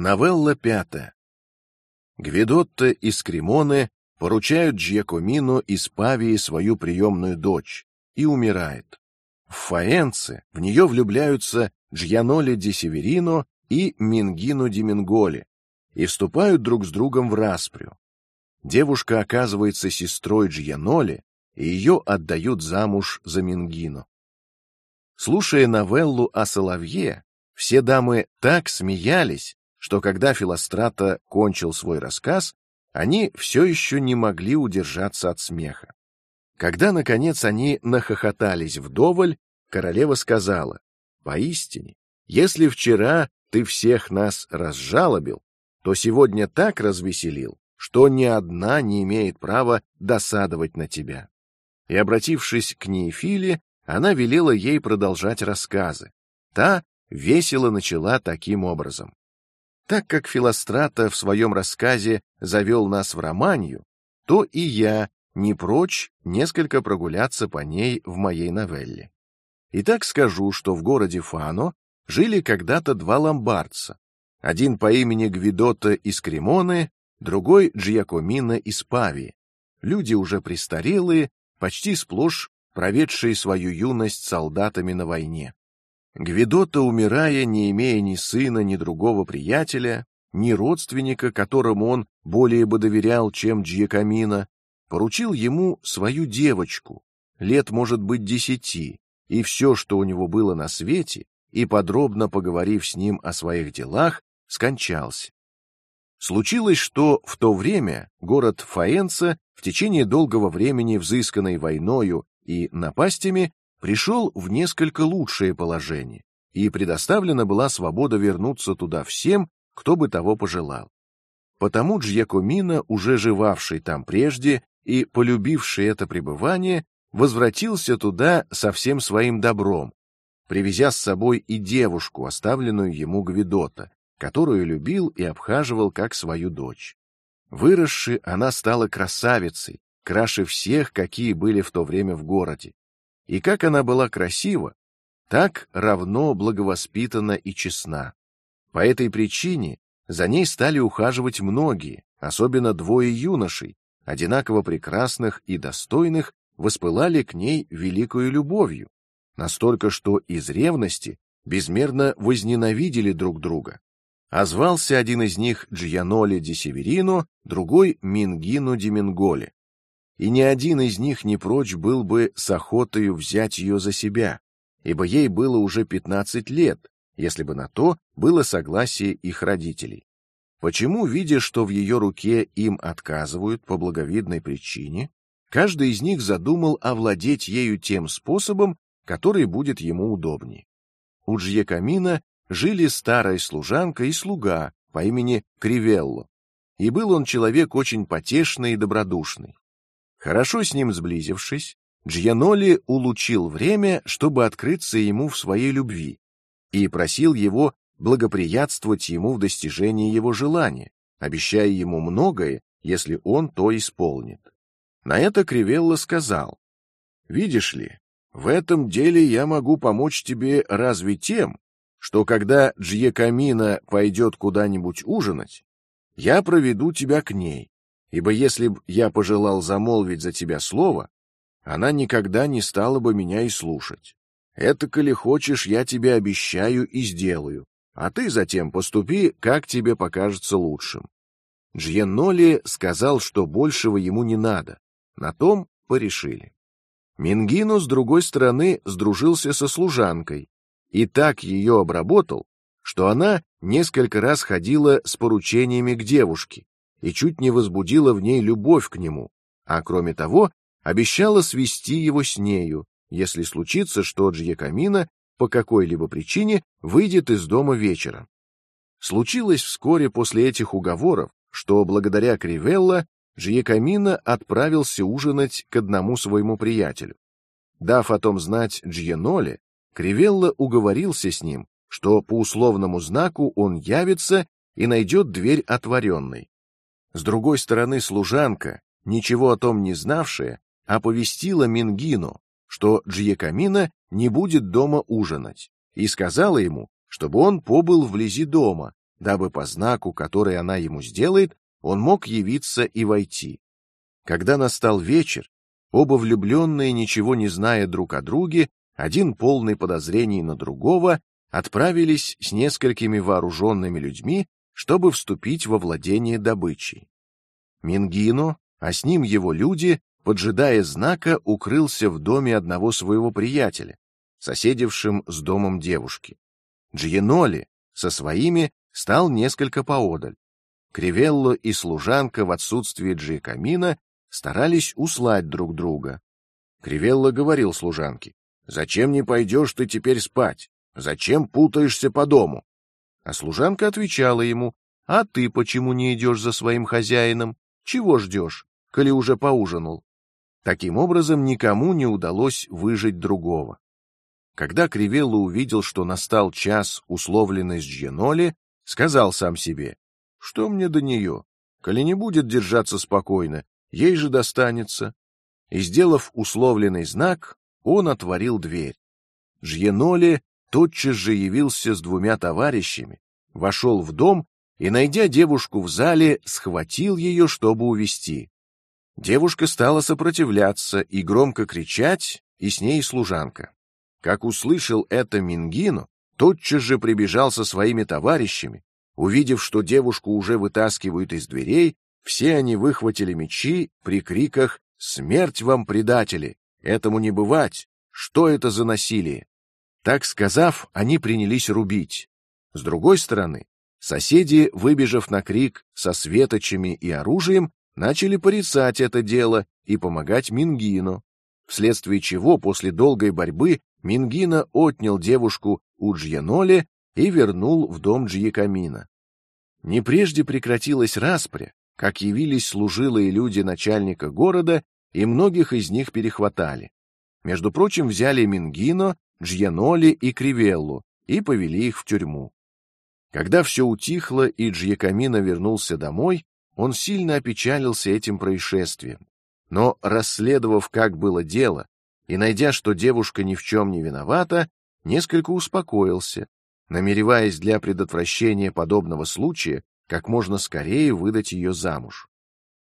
Новелла пятая. Гвидотто и Скримоне поручают Джиакомино из Павии свою приемную дочь и умирает. В Фаэнце в нее влюбляются Джьяноли ди Северино и Мингино ди Минголи и вступают друг с другом в распрю. Девушка оказывается сестрой Джьяноли, и ее отдают замуж за Мингино. Слушая новеллу о соловье, все дамы так смеялись, что когда Филострата кончил свой рассказ, они все еще не могли удержаться от смеха. Когда наконец они нахохотались вдоволь, королева сказала: "Поистине, если вчера ты всех нас разжалобил, то сегодня так развеселил, что ни одна не имеет права досадовать на тебя". И обратившись к Неефиле, она велела ей продолжать рассказы. Та весело начала таким образом: так как Филострата в своем рассказе завел нас в Романию, то и я не прочь несколько прогуляться по ней в моей новелле. Итак, скажу, что в городе Фано жили когда-то два ломбардца, один по имени Гвидота из Кремоны, другой Джиакомина из Пави. Люди уже престарелые, почти сплошь проведшие свою юность солдатами на войне. Гвидота, умирая, не имея ни сына, ни другого приятеля, ни родственника, которому он более бы доверял, чем Джиакамина, поручил ему свою девочку, лет может быть десяти, и все, что у него было на свете, и подробно поговорив с ним о своих делах, скончался. Случилось, что в то время город Фаенца в течение долгого времени, взысканной войною и напастями, пришел в несколько лучшее положение, и предоставлена была свобода вернуться туда всем, кто бы того пожелал. Потому Джьякомина, уже живавший там прежде и полюбивший это пребывание, возвратился туда со всем своим добром, привезя с собой и девушку, оставленную ему Гвидота, которую любил и обхаживал как свою дочь. Выросши, она стала красавицей, краше всех, какие были в то время в городе. И как она была красива, так равно благовоспитана и честна. По этой причине за ней стали ухаживать многие, особенно двое юношей, одинаково прекрасных и достойных, воспылали к ней великою любовью, настолько, что из ревности безмерно возненавидели друг друга. А звался один из них Джианоли ди Северино, другой Мингино ди Минголи и ни один из них не прочь был бы с охотою взять ее за себя, ибо ей было уже пятнадцать лет, если бы на то было согласие их родителей. Почему, видя, что в ее руке им отказывают по благовидной причине, каждый из них задумал овладеть ею тем способом, который будет ему удобнее. У Джьекамина жили старая служанка и слуга по имени Кривелло, и был он человек очень потешный и добродушный. Хорошо с ним сблизившись, Джьяноли улучил время, чтобы открыться ему в своей любви, и просил его благоприятствовать ему в достижении его желания, обещая ему многое, если он то исполнит. На это Кривелла сказал: "Видишь ли, в этом деле я могу помочь тебе разве тем, что когда Джьекамина пойдет куда-нибудь ужинать, я проведу тебя к ней, ибо если б я пожелал замолвить за тебя слово, она никогда не стала бы меня и слушать. Это, коли хочешь, я тебе обещаю и сделаю, а ты затем поступи, как тебе покажется лучшим. Джьенноли сказал, что большего ему не надо. На том порешили. Мингину с другой стороны сдружился со служанкой и так ее обработал, что она несколько раз ходила с поручениями к девушке, и чуть не возбудила в ней любовь к нему, а кроме того обещала свести его с нею, если случится, что Джьякамина по какой-либо причине выйдет из дома вечером. Случилось вскоре после этих уговоров, что благодаря Кривелла Джьякамина отправился ужинать к одному своему приятелю. Дав о том знать Джьеноле, Кривелла уговорился с ним, что по условному знаку он явится и найдет дверь отворенной. С другой стороны, служанка, ничего о том не знавшая, оповестила Мингину, что Джиекамина не будет дома ужинать, и сказала ему, чтобы он побыл вблизи дома, дабы по знаку, который она ему сделает, он мог явиться и войти. Когда настал вечер, оба влюбленные, ничего не зная друг о друге, один полный подозрений на другого, отправились с несколькими вооруженными людьми, чтобы вступить во владение добычей. Мингино, а с ним его люди, поджидая знака, укрылся в доме одного своего приятеля, соседившим с домом девушки. Джиеноли со своими стал несколько поодаль. Кривелло и служанка в отсутствие Джиекамина старались услать друг друга. Кривелло говорил служанке: "Зачем не пойдешь ты теперь спать? Зачем путаешься по дому?" А служанка отвечала ему: "А ты почему не идешь за своим хозяином? Чего ждешь, коли уже поужинал?" Таким образом, никому не удалось выжить другого. Когда Кривелло увидел, что настал час, условленный с Дженоли, сказал сам себе: что мне до нее? Коли не будет держаться спокойно, ей же достанется. И сделав условленный знак, он отворил дверь. Жьеноли тотчас же явился с двумя товарищами, вошел в дом и, найдя девушку в зале, схватил ее, чтобы увести. Девушка стала сопротивляться и громко кричать, и с ней служанка. Как услышал это Мингино, тотчас же прибежал со своими товарищами. Увидев, что девушку уже вытаскивают из дверей, все они выхватили мечи при криках «Смерть вам, предатели! Этому не бывать! Что это за насилие?» Так сказав, они принялись рубить. С другой стороны, соседи, выбежав на крик со светочами и оружием, начали порицать это дело и помогать Мингину, вследствие чего после долгой борьбы Мингина отнял девушку у Джьяноли и вернул в дом Джиекамина. Не прежде прекратилась распря, как явились служилые люди начальника города, и многих из них перехватали. Между прочим, взяли Мингино, Джьяноли и Кривеллу и повели их в тюрьму. Когда все утихло и Джьякамина вернулся домой, он сильно опечалился этим происшествием. Но расследовав, как было дело, и найдя, что девушка ни в чем не виновата, несколько успокоился, намереваясь для предотвращения подобного случая как можно скорее выдать ее замуж.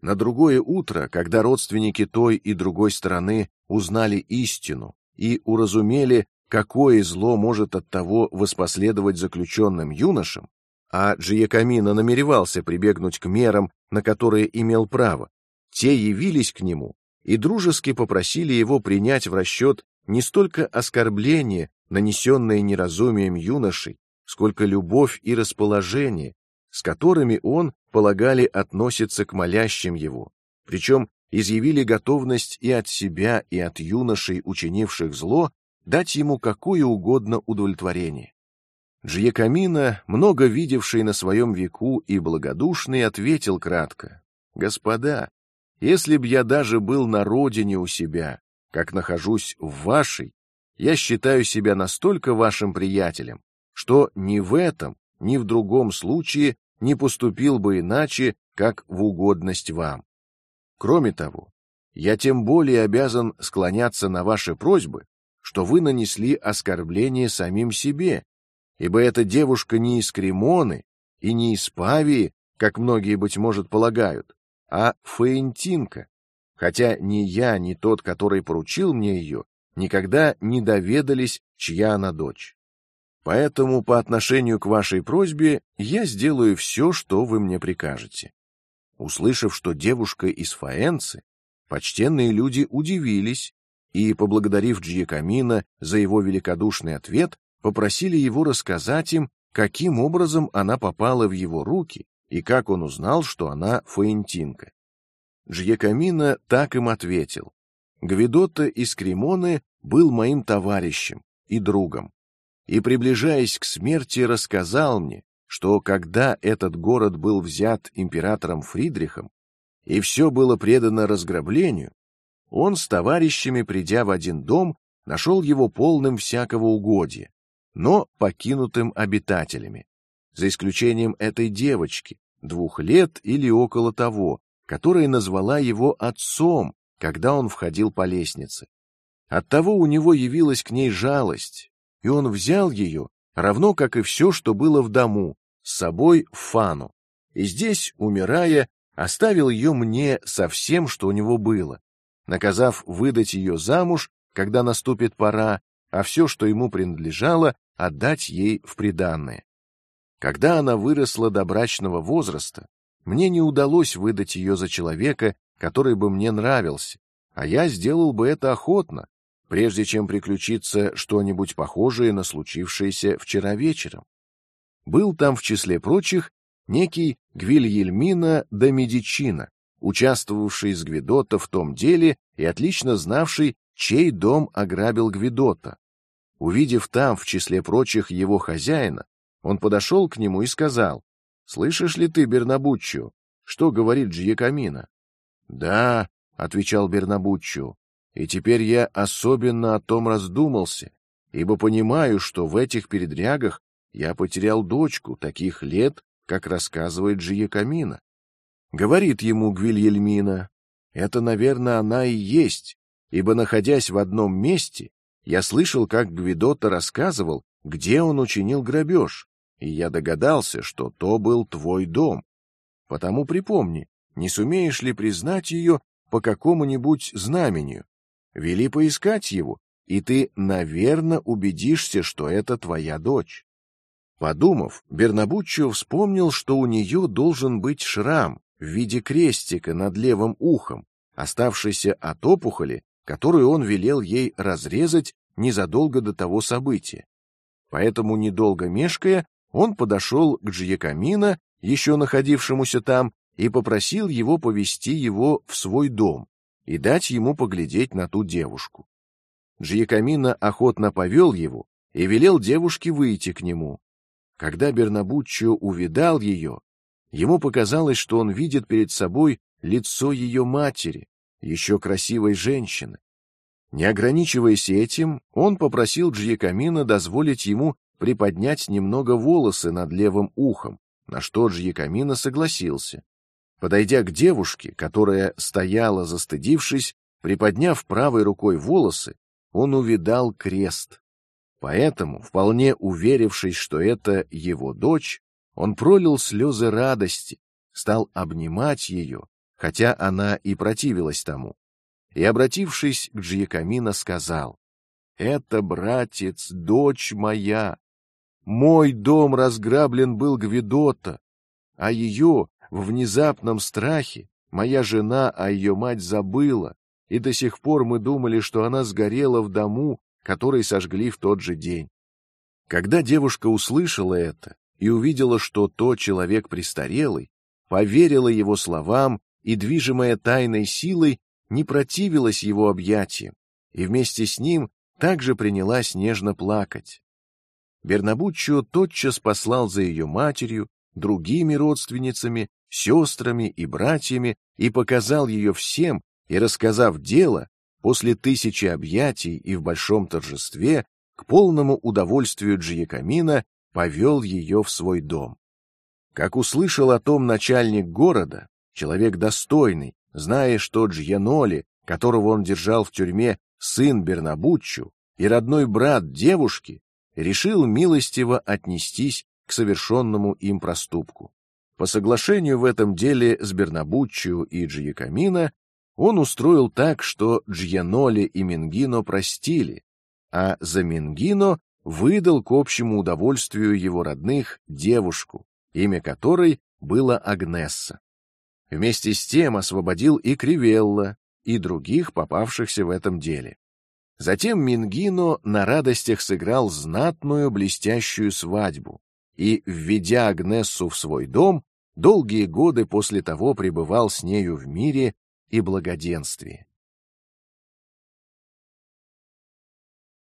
На другое утро, когда родственники той и другой стороны узнали истину и уразумели, какое зло может от того воспоследовать заключенным юношам, а Джиекамина намеревался прибегнуть к мерам, на которые имел право, те явились к нему и дружески попросили его принять в расчет не столько оскорбление, нанесенное неразумием юношей, сколько любовь и расположение, с которыми он полагали относится к молящим его, причем изъявили готовность и от себя, и от юношей, учинивших зло, дать ему какое угодно удовлетворение. Джиекамина, много видевший на своем веку и благодушный, ответил кратко: "Господа, если б я даже был на родине у себя, как нахожусь в вашей, я считаю себя настолько вашим приятелем, что ни в этом, ни в другом случае не поступил бы иначе, как в угодность вам. Кроме того, я тем более обязан склоняться на ваши просьбы, что вы нанесли оскорбление самим себе, ибо эта девушка не из Кремоны и не из Павии, как многие быть может полагают, а фаентинка, хотя ни я, ни тот, который поручил мне ее, никогда не доведались, чья она дочь. Поэтому по отношению к вашей просьбе я сделаю все, что вы мне прикажете. Услышав, что девушка из Фаэнцы, почтенные люди удивились и, поблагодарив Джиекамина за его великодушный ответ, попросили его рассказать им, каким образом она попала в его руки и как он узнал, что она фаентинка. Джиекамина так им ответил: Гвидота из Кремоны был моим товарищем и другом, и приближаясь к смерти рассказал мне, что когда этот город был взят императором Фридрихом и все было предано разграблению, он с товарищами, придя в один дом, нашел его полным всякого угодья, но покинутым обитателями, за исключением этой девочки, двух лет или около того, которая назвала его отцом, когда он входил по лестнице. Оттого у него явилась к ней жалость, и он взял ее, равно как и все, что было в дому, с собой в Фану, и здесь, умирая, оставил ее мне со всем, что у него было, наказав выдать ее замуж, когда наступит пора, а все, что ему принадлежало, отдать ей в приданное. Когда она выросла до брачного возраста, мне не удалось выдать ее за человека, который бы мне нравился, а я сделал бы это охотно, прежде чем приключиться что-нибудь похожее на случившееся вчера вечером. Был там в числе прочих некий Гвильельмина да Медичина, участвовавший с Гвидота в том деле и отлично знавший, чей дом ограбил Гвидота. Увидев там в числе прочих его хозяина, он подошел к нему и сказал: "Слышишь ли ты, Бернабуччо, что говорит Джиекамина?" "Да", отвечал Бернабуччо, "и теперь я особенно о том раздумался, ибо понимаю, что в этих передрягах я потерял дочку таких лет, как рассказывает Джиекамина. Говорит ему Гвильельмина, это, наверное, она и есть, ибо находясь в одном месте, я слышал, как Гвидота рассказывал, где он учинил грабеж, и я догадался, что то был твой дом. Потому припомни, не сумеешь ли признать ее по какому-нибудь знамению? Вели поискать его, и ты, наверное, убедишься, что это твоя дочь. Подумав, Бернабуччо вспомнил, что у нее должен быть шрам в виде крестика над левым ухом, оставшийся от опухоли, которую он велел ей разрезать незадолго до того события. Поэтому, недолго мешкая, он подошел к Джиекамина, еще находившемуся там, и попросил его повести его в свой дом и дать ему поглядеть на ту девушку. Джиекамина охотно повел его и велел девушке выйти к нему. Когда Бернабуччо увидал ее, ему показалось, что он видит перед собой лицо ее матери, еще красивой женщины. Не ограничиваясь этим, он попросил Джиекамина дозволить ему приподнять немного волосы над левым ухом, на что Джиекамина согласился. Подойдя к девушке, которая стояла, застыдившись, приподняв правой рукой волосы, он увидал крест. Поэтому, вполне уверившись, что это его дочь, он пролил слезы радости, стал обнимать ее, хотя она и противилась тому, и, обратившись к Джиекамина, сказал: "Это братец, дочь моя. Мой дом разграблен был Гвидота, а ее в внезапном страхе моя жена, а ее мать забыла, и до сих пор мы думали, что она сгорела в дому, который сожгли в тот же день. Когда девушка услышала это и увидела, что то человек престарелый, поверила его словам и, движимая тайной силой, не противилась его объятиям, и вместе с ним также принялась нежно плакать. Бернабуччо тотчас послал за ее матерью, другими родственницами, сестрами и братьями и показал ее всем, и рассказав дело, после тысячи объятий и в большом торжестве, к полному удовольствию Джиекамина повел ее в свой дом. Как услышал о том начальник города, человек достойный, зная, что Джьяноли, которого он держал в тюрьме, сын Бернабуччу и родной брат девушки, решил милостиво отнестись к совершенному им проступку. По соглашению в этом деле с Бернабуччу и Джиекамина он устроил так, что Джьяноли и Мингино простили, а за Мингино выдал к общему удовольствию его родных девушку, имя которой было Агнесса. Вместе с тем освободил и Кривелла и других попавшихся в этом деле. Затем Мингино на радостях сыграл знатную блестящую свадьбу и, введя Агнессу в свой дом, долгие годы после того пребывал с нею в мире и благоденствии.